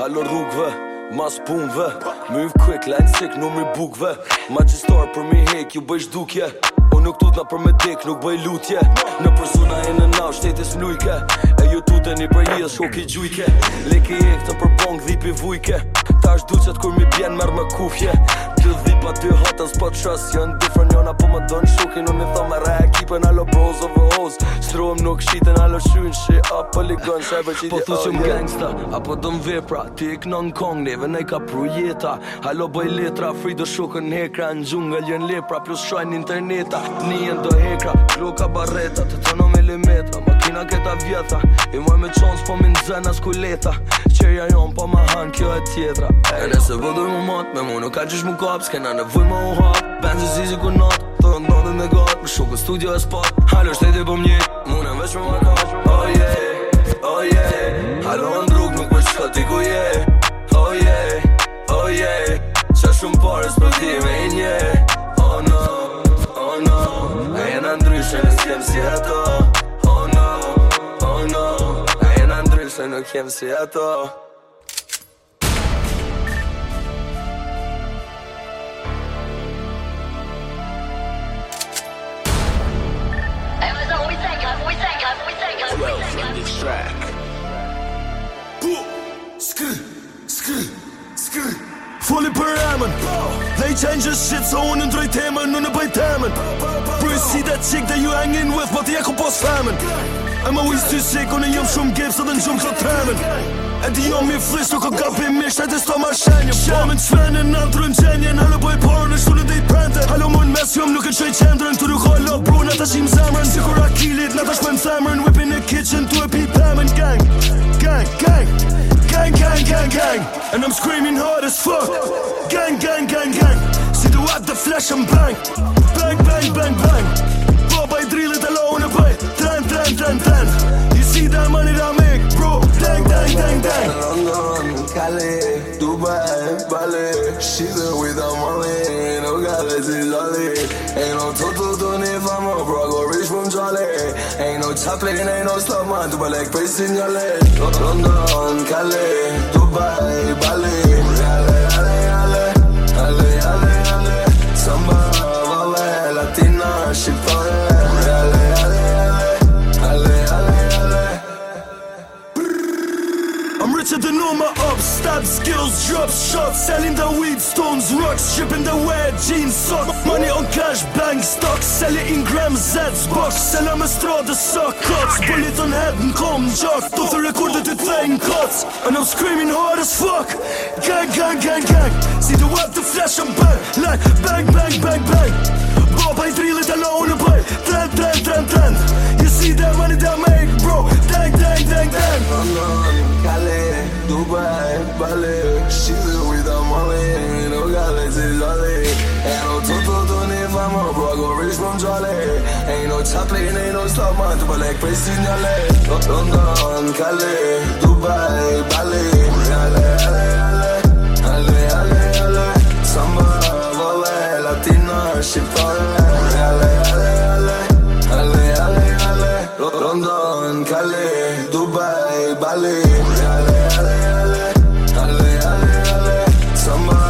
pas punve. Move quick, line sick, numri bukve. Magistar për mi hek, ju bëjsh dukje Unë nuk tut na për me dik, nuk bëj lutje. Në persona e në nau, shtetis mlujke E ju tute një për jes, shok i gjujke. Leke e këtë për pong, dhipi vujke. Ta është duqet kur mi bjen mërë me kufje. Kjo dhipa ty hotën s'po trust Jën different jona po më donë shukin Unë i thome re ekipën alo bros hoes Struëm nuk shiten alo shuin shi up polygon Shaj që Po thu që më gangsta, apo do më vepra Ti i kënon kong, neve nej ka pru jeta. Halo bëj letra, fri do shukën hekra Në gjungë jën lepra, plus shojnë interneta. Nien do hekra, ka barreta Të të në milimetra, makina këta vjeta I moj me qons po min zën as kuleta. Qerja jon ma han kjo e tjetra E nëse vëdur mu mot, me mu nuk ka qish mu kop S'kena nevuj me u hap, benzi zizi ku not Thërë ndodhe me got, më shukë studio e spot Halo shteti po mjit, mu në veç me markat Oh yeah, oh yeah. Halo në drug nuk më shko ti ku je Oh yeah, oh yeah. Qa shumë pare s'po ti me i nje. Oh no, oh no. A jena ndryshe në s'kem si ato. Oh no, oh no. A jena ndryshe nuk jem si ato track. Foli për emën They change the shit so unë ndroj temën Unë bëj temën Bro you see that chick that you hanging with But ja ku post femën I'm always too sick Unë jom shumë gips Edhe në gjumë këtë tremën E di jom mi flis Nuk o gabi misht E di sto ma shenjëm Shamën qvenin Në ndrën gjenjen Halo bëj porn Në shtu në dej prente Halo mun mes jom Nuk e qoj qendrën And I'm screaming hard as fuck. Gang, gang, gang, gang. See the what the flash and bang. Bang, bang, bang, bang. Baba i drillit e lone bëj Tren, tren, tren, tren You see that money that I make, bro? Dang, dang, dang, dang. London, Cali, Dubai, Bali. She's there without money, no galaxy lolly Ain't no toto to ni fama, bro, Ain't no chaplain, ain't no slow man, Dubai like praise in your leg? London, Cali, Dubai, Bali. Ale, ale, I'm richer than ups, stab skills, drop shots, selling the weed, stones, rocks, shipping the wear jeans, socks, money on cash, bank stocks, sell it in grams, Z's, box, sell them a straw, the suck cuts, bullet on head and come jock, do the recorder to thing cuts, and I'm screaming hard as fuck, gang, gang, gang, gang, see the web, the flash and bang, like bang, bang, bang, bang, from Charlie Ain't no leg London, Dubai, Bali. Ale, ale, ale, ale, ale, ale Samba, vale, latina, ale, ale, ale, ale Ale, ale, London, Cali, Dubai, Bali. Ale, ale, ale Ale, ale, ale Samba,